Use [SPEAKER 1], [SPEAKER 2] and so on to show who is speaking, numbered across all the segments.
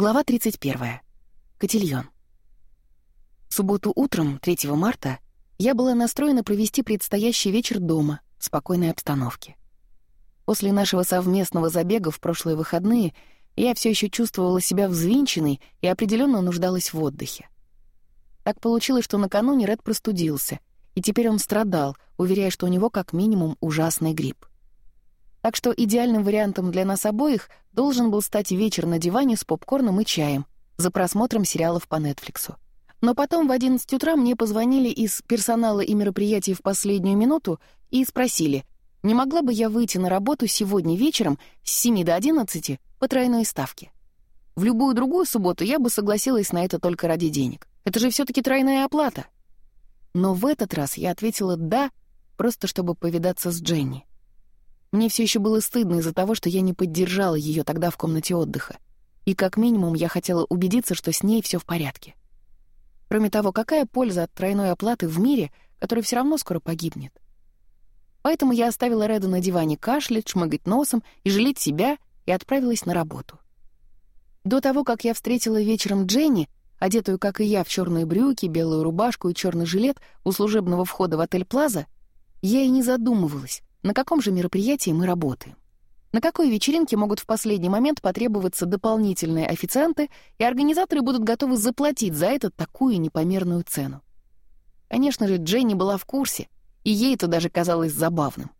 [SPEAKER 1] Глава 31. Котильон. В субботу утром, 3 марта, я была настроена провести предстоящий вечер дома, в спокойной обстановке. После нашего совместного забега в прошлые выходные я все еще чувствовала себя взвинченной и определенно нуждалась в отдыхе. Так получилось, что накануне Ред простудился, и теперь он страдал, уверяя, что у него как минимум ужасный грипп. Так что идеальным вариантом для нас обоих должен был стать вечер на диване с попкорном и чаем за просмотром сериалов по Нетфликсу. Но потом в 11 утра мне позвонили из персонала и мероприятий в последнюю минуту и спросили, не могла бы я выйти на работу сегодня вечером с 7 до 11 по тройной ставке. В любую другую субботу я бы согласилась на это только ради денег. Это же все таки тройная оплата. Но в этот раз я ответила «да», просто чтобы повидаться с Дженни. Мне все еще было стыдно из-за того, что я не поддержала ее тогда в комнате отдыха. И как минимум я хотела убедиться, что с ней все в порядке. Кроме того, какая польза от тройной оплаты в мире, который все равно скоро погибнет? Поэтому я оставила Реда на диване кашлять, шмыгать носом и жалеть себя, и отправилась на работу. До того, как я встретила вечером Дженни, одетую, как и я, в черные брюки, белую рубашку и черный жилет у служебного входа в отель «Плаза», я и не задумывалась, на каком же мероприятии мы работаем. На какой вечеринке могут в последний момент потребоваться дополнительные официанты, и организаторы будут готовы заплатить за это такую непомерную цену. Конечно же, Дженни была в курсе, и ей это даже казалось забавным.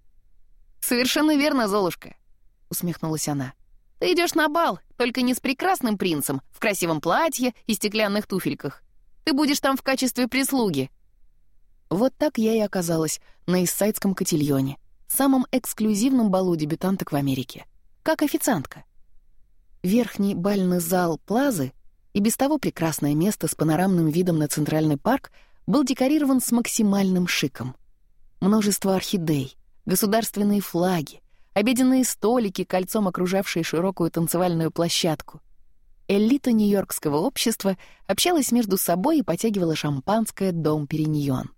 [SPEAKER 1] «Совершенно верно, Золушка», — усмехнулась она. «Ты идешь на бал, только не с прекрасным принцем, в красивом платье и стеклянных туфельках. Ты будешь там в качестве прислуги». Вот так я и оказалась на Иссайдском котельоне — самом эксклюзивном балу дебютанток в Америке, как официантка. Верхний бальный зал Плазы и без того прекрасное место с панорамным видом на Центральный парк был декорирован с максимальным шиком. Множество орхидей, государственные флаги, обеденные столики, кольцом окружавшие широкую танцевальную площадку. Элита нью-йоркского общества общалась между собой и потягивала шампанское «Дом Периньон».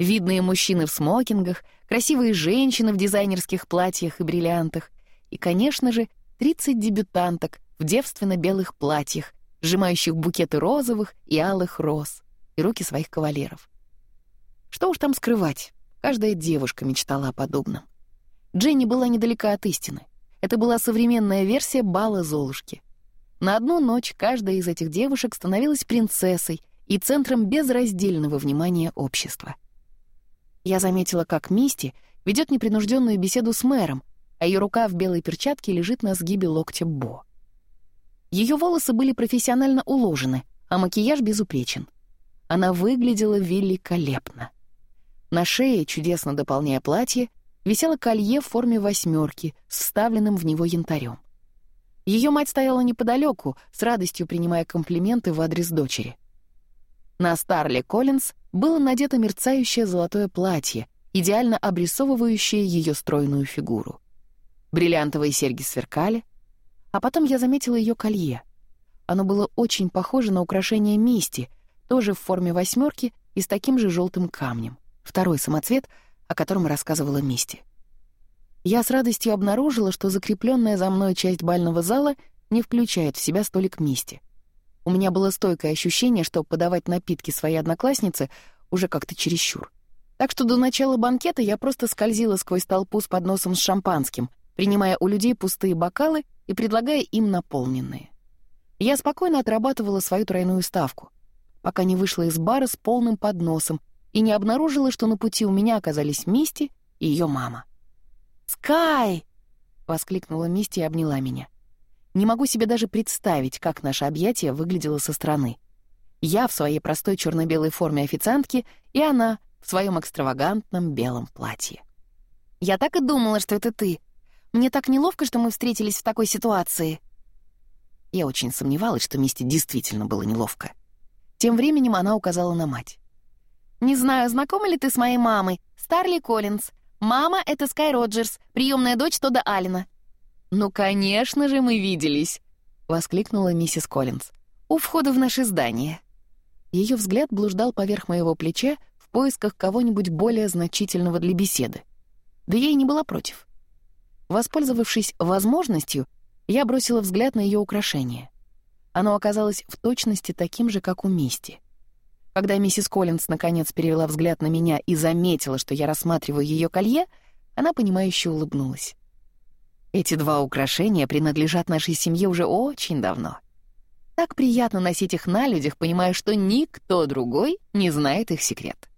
[SPEAKER 1] Видные мужчины в смокингах, красивые женщины в дизайнерских платьях и бриллиантах. И, конечно же, 30 дебютанток в девственно-белых платьях, сжимающих букеты розовых и алых роз, и руки своих кавалеров. Что уж там скрывать, каждая девушка мечтала о подобном. Дженни была недалека от истины. Это была современная версия бала Золушки. На одну ночь каждая из этих девушек становилась принцессой и центром безраздельного внимания общества — я заметила, как Мисти ведет непринужденную беседу с мэром, а ее рука в белой перчатке лежит на сгибе локтя Бо. Ее волосы были профессионально уложены, а макияж безупречен. Она выглядела великолепно. На шее, чудесно дополняя платье, висело колье в форме восьмерки с вставленным в него янтарем. Ее мать стояла неподалеку, с радостью принимая комплименты в адрес дочери. На Старле Коллинз было надето мерцающее золотое платье, идеально обрисовывающее ее стройную фигуру. Бриллиантовые серьги сверкали, а потом я заметила ее колье. Оно было очень похоже на украшение мисти, тоже в форме восьмерки и с таким же желтым камнем, второй самоцвет, о котором рассказывала Мисти. Я с радостью обнаружила, что закрепленная за мной часть бального зала не включает в себя столик Мисти — у меня было стойкое ощущение, что подавать напитки своей однокласснице уже как-то чересчур. Так что до начала банкета я просто скользила сквозь толпу с подносом с шампанским, принимая у людей пустые бокалы и предлагая им наполненные. Я спокойно отрабатывала свою тройную ставку, пока не вышла из бара с полным подносом и не обнаружила, что на пути у меня оказались Мисти и ее мама. «Скай!» — воскликнула Мисти и обняла меня. Не могу себе даже представить, как наше объятие выглядело со стороны. Я в своей простой черно-белой форме официантки, и она в своем экстравагантном белом платье. «Я так и думала, что это ты. Мне так неловко, что мы встретились в такой ситуации». Я очень сомневалась, что Мисти действительно было неловко. Тем временем она указала на мать. «Не знаю, знакома ли ты с моей мамой, Старли Коллинз. Мама — это Скай Роджерс, приемная дочь Тода Алина. «Ну, конечно же, мы виделись!» — воскликнула миссис Коллинз. «У входа в наше здание». Ее взгляд блуждал поверх моего плеча в поисках кого-нибудь более значительного для беседы. Да я и не была против. Воспользовавшись возможностью, я бросила взгляд на ее украшение. Оно оказалось в точности таким же, как у Мисти. Когда миссис Коллинз наконец перевела взгляд на меня и заметила, что я рассматриваю ее колье, она понимающе улыбнулась. Эти два украшения принадлежат нашей семье уже очень давно. Так приятно носить их на людях, понимая, что никто другой не знает их секрет.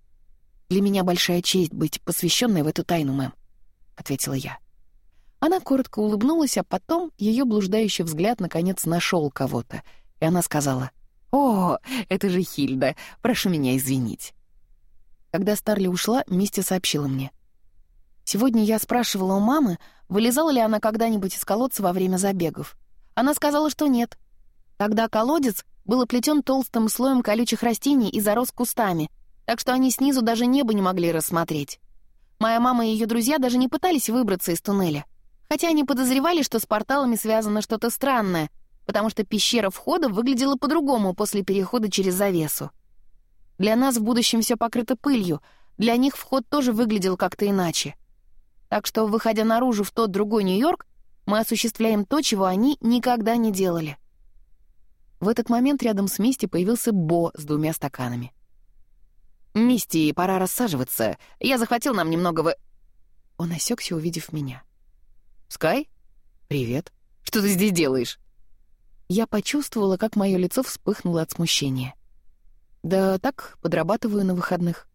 [SPEAKER 1] «Для меня большая честь быть посвященной в эту тайну, мэм», — ответила я. Она коротко улыбнулась, а потом ее блуждающий взгляд наконец нашел кого-то, и она сказала, «О, это же Хильда, прошу меня извинить». Когда Старли ушла, Мисти сообщила мне. «Сегодня я спрашивала у мамы, Вылезала ли она когда-нибудь из колодца во время забегов? Она сказала, что нет. Тогда колодец был оплетен толстым слоем колючих растений и зарос кустами, так что они снизу даже небо не могли рассмотреть. Моя мама и ее друзья даже не пытались выбраться из туннеля, хотя они подозревали, что с порталами связано что-то странное, потому что пещера входа выглядела по-другому после перехода через завесу. Для нас в будущем все покрыто пылью, для них вход тоже выглядел как-то иначе — так что, выходя наружу в тот другой Нью-Йорк, мы осуществляем то, чего они никогда не делали. В этот момент рядом с Мисти появился Бо с двумя стаканами. «Мисти, пора рассаживаться. Я захватил нам немного в...» Он осекся, увидев меня. «Скай? Привет. Что ты здесь делаешь?» Я почувствовала, как мое лицо вспыхнуло от смущения. «Да так, подрабатываю на выходных».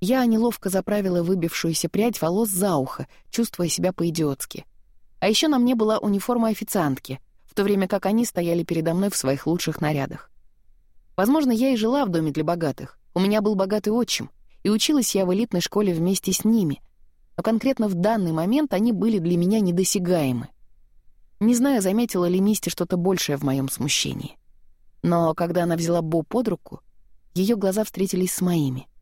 [SPEAKER 1] Я неловко заправила выбившуюся прядь волос за ухо, чувствуя себя по-идиотски. А еще на мне была униформа официантки, в то время как они стояли передо мной в своих лучших нарядах. Возможно, я и жила в доме для богатых. У меня был богатый отчим, и училась я в элитной школе вместе с ними. Но конкретно в данный момент они были для меня недосягаемы. Не знаю, заметила ли Мисти что-то большее в моем смущении. Но когда она взяла Бо под руку, ее глаза встретились с моими —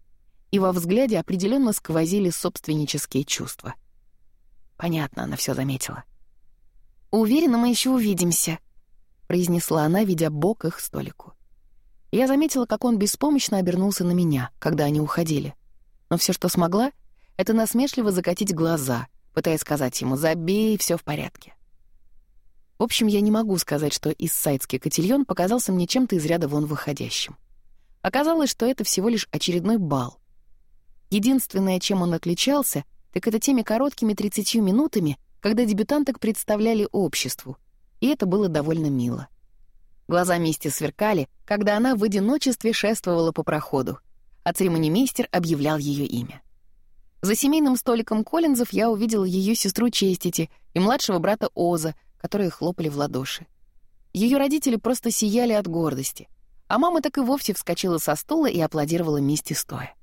[SPEAKER 1] и во взгляде определенно сквозили собственнические чувства. Понятно, она все заметила. «Уверена, мы еще увидимся», — произнесла она, видя бок их столику. Я заметила, как он беспомощно обернулся на меня, когда они уходили. Но все, что смогла, — это насмешливо закатить глаза, пытаясь сказать ему «забей, все в порядке». В общем, я не могу сказать, что иссайдский котельон показался мне чем-то из ряда вон выходящим. Оказалось, что это всего лишь очередной бал, Единственное, чем он отличался, так это теми короткими 30 минутами, когда дебютанток представляли обществу, и это было довольно мило. Глаза Мисти сверкали, когда она в одиночестве шествовала по проходу, а церемонимейстер объявлял ее имя. За семейным столиком Коллинзов я увидела ее сестру Честити и младшего брата Оза, которые хлопали в ладоши. Ее родители просто сияли от гордости, а мама так и вовсе вскочила со стула и аплодировала Мисти стоя.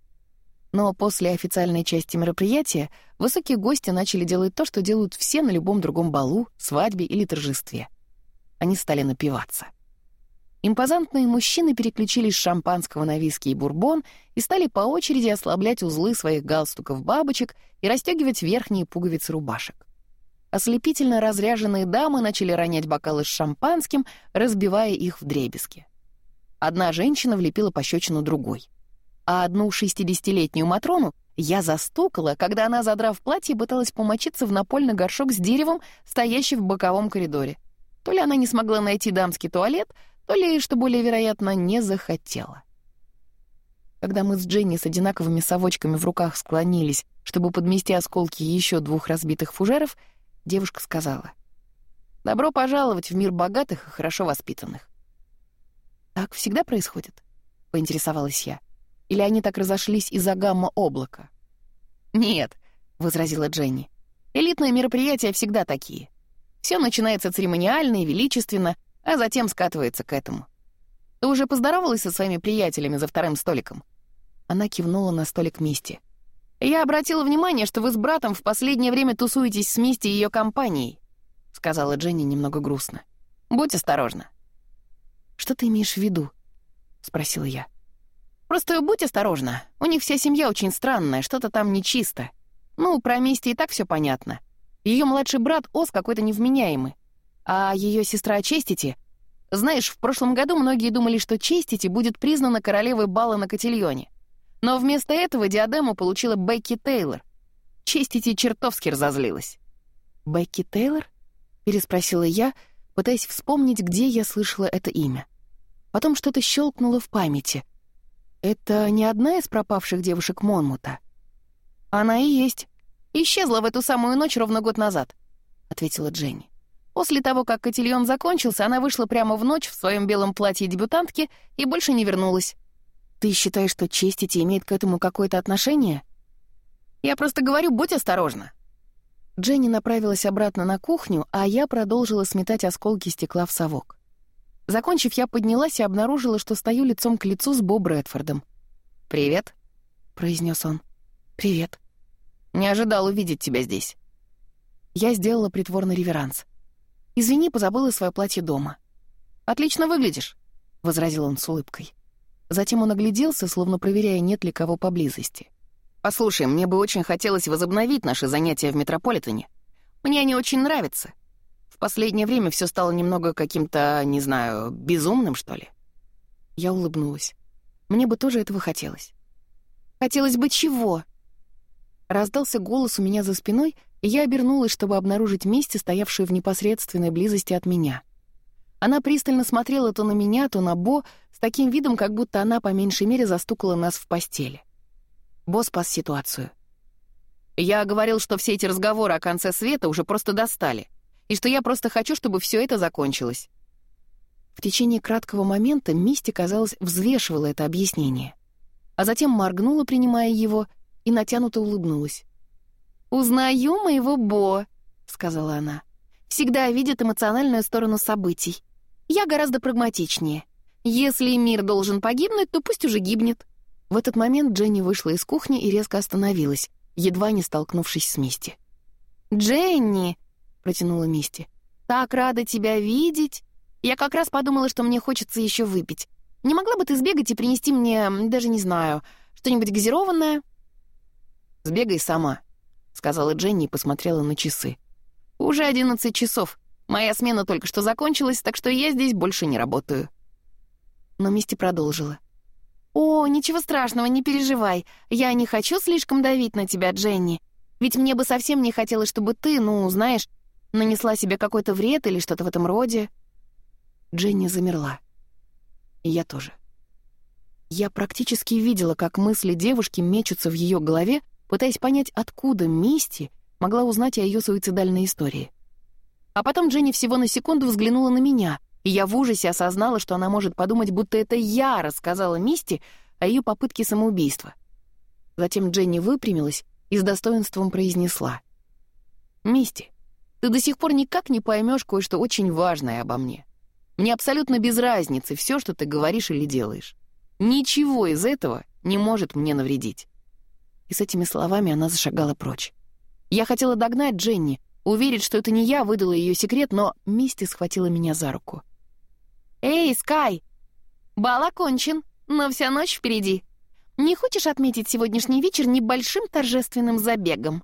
[SPEAKER 1] Но после официальной части мероприятия высокие гости начали делать то, что делают все на любом другом балу, свадьбе или торжестве. Они стали напиваться. Импозантные мужчины переключились с шампанского на виски и бурбон и стали по очереди ослаблять узлы своих галстуков-бабочек и расстегивать верхние пуговицы рубашек. Ослепительно разряженные дамы начали ронять бокалы с шампанским, разбивая их в дребезги. Одна женщина влепила пощечину другой — а одну шестидесятилетнюю Матрону я застукала, когда она, задрав платье, пыталась помочиться в напольный горшок с деревом, стоящий в боковом коридоре. То ли она не смогла найти дамский туалет, то ли, что более вероятно, не захотела. Когда мы с Дженни с одинаковыми совочками в руках склонились, чтобы подмести осколки еще двух разбитых фужеров, девушка сказала, «Добро пожаловать в мир богатых и хорошо воспитанных». «Так всегда происходит?» — поинтересовалась я. — или они так разошлись из-за гамма облака? «Нет», — возразила Дженни. «Элитные мероприятия всегда такие. Все начинается церемониально и величественно, а затем скатывается к этому. Ты уже поздоровалась со своими приятелями за вторым столиком?» Она кивнула на столик Мисти. «Я обратила внимание, что вы с братом в последнее время тусуетесь с Мисти и ее компанией», — сказала Дженни немного грустно. «Будь осторожна». «Что ты имеешь в виду?» — спросила я. Просто будь осторожна. У них вся семья очень странная, что-то там нечисто. Ну, про Мисти и так все понятно. Ее младший брат Оз какой-то невменяемый. А ее сестра Честити... Знаешь, в прошлом году многие думали, что Честити будет признана королевой бала на Котильоне. Но вместо этого диадему получила Бекки Тейлор. Честити чертовски разозлилась. «Бекки Тейлор?» — переспросила я, пытаясь вспомнить, где я слышала это имя. Потом что-то щелкнуло в памяти — «Это не одна из пропавших девушек Монмута?» «Она и есть. Исчезла в эту самую ночь ровно год назад», — ответила Дженни. После того, как котельон закончился, она вышла прямо в ночь в своем белом платье дебютантки и больше не вернулась. «Ты считаешь, что честь Честити имеет к этому какое-то отношение?» «Я просто говорю, будь осторожна». Дженни направилась обратно на кухню, а я продолжила сметать осколки стекла в совок. Закончив, я поднялась и обнаружила, что стою лицом к лицу с Бо Брэдфордом. «Привет», — произнес он. «Привет». «Не ожидал увидеть тебя здесь». Я сделала притворный реверанс. «Извини, позабыла свое платье дома». «Отлично выглядишь», — возразил он с улыбкой. Затем он огляделся, словно проверяя, нет ли кого поблизости. «Послушай, мне бы очень хотелось возобновить наши занятия в Метрополитене. Мне они очень нравятся. Последнее время все стало немного каким-то, не знаю, безумным, что ли. Я улыбнулась. Мне бы тоже этого хотелось. Хотелось бы чего? Раздался голос у меня за спиной, и я обернулась, чтобы обнаружить месте стоявшую в непосредственной близости от меня. Она пристально смотрела то на меня, то на Бо, с таким видом, как будто она по меньшей мере застукала нас в постели. Бо спас ситуацию. «Я говорил, что все эти разговоры о конце света уже просто достали», и что я просто хочу, чтобы все это закончилось. В течение краткого момента Мисти, казалось, взвешивала это объяснение. А затем моргнула, принимая его, и натянуто улыбнулась. «Узнаю моего Бо», — сказала она. «Всегда видит эмоциональную сторону событий. Я гораздо прагматичнее. Если мир должен погибнуть, то пусть уже гибнет». В этот момент Дженни вышла из кухни и резко остановилась, едва не столкнувшись с Мисти. «Дженни!» протянула Мисти. «Так рада тебя видеть! Я как раз подумала, что мне хочется еще выпить. Не могла бы ты сбегать и принести мне, даже не знаю, что-нибудь газированное?» «Сбегай сама», — сказала Дженни и посмотрела на часы. «Уже одиннадцать часов. Моя смена только что закончилась, так что я здесь больше не работаю». Но Мисти продолжила. «О, ничего страшного, не переживай. Я не хочу слишком давить на тебя, Дженни. Ведь мне бы совсем не хотелось, чтобы ты, ну, знаешь, нанесла себе какой-то вред или что-то в этом роде. Дженни замерла. И я тоже. Я практически видела, как мысли девушки мечутся в ее голове, пытаясь понять, откуда Мисти могла узнать о ее суицидальной истории. А потом Дженни всего на секунду взглянула на меня, и я в ужасе осознала, что она может подумать, будто это я рассказала Мисти о ее попытке самоубийства. Затем Дженни выпрямилась и с достоинством произнесла. «Мисти, ты до сих пор никак не поймешь кое-что очень важное обо мне. Мне абсолютно без разницы все, что ты говоришь или делаешь. Ничего из этого не может мне навредить». И с этими словами она зашагала прочь. Я хотела догнать Дженни, уверить, что это не я выдала ее секрет, но Мисти схватила меня за руку. «Эй, Скай! Бал окончен, но вся ночь впереди. Не хочешь отметить сегодняшний вечер небольшим торжественным забегом?»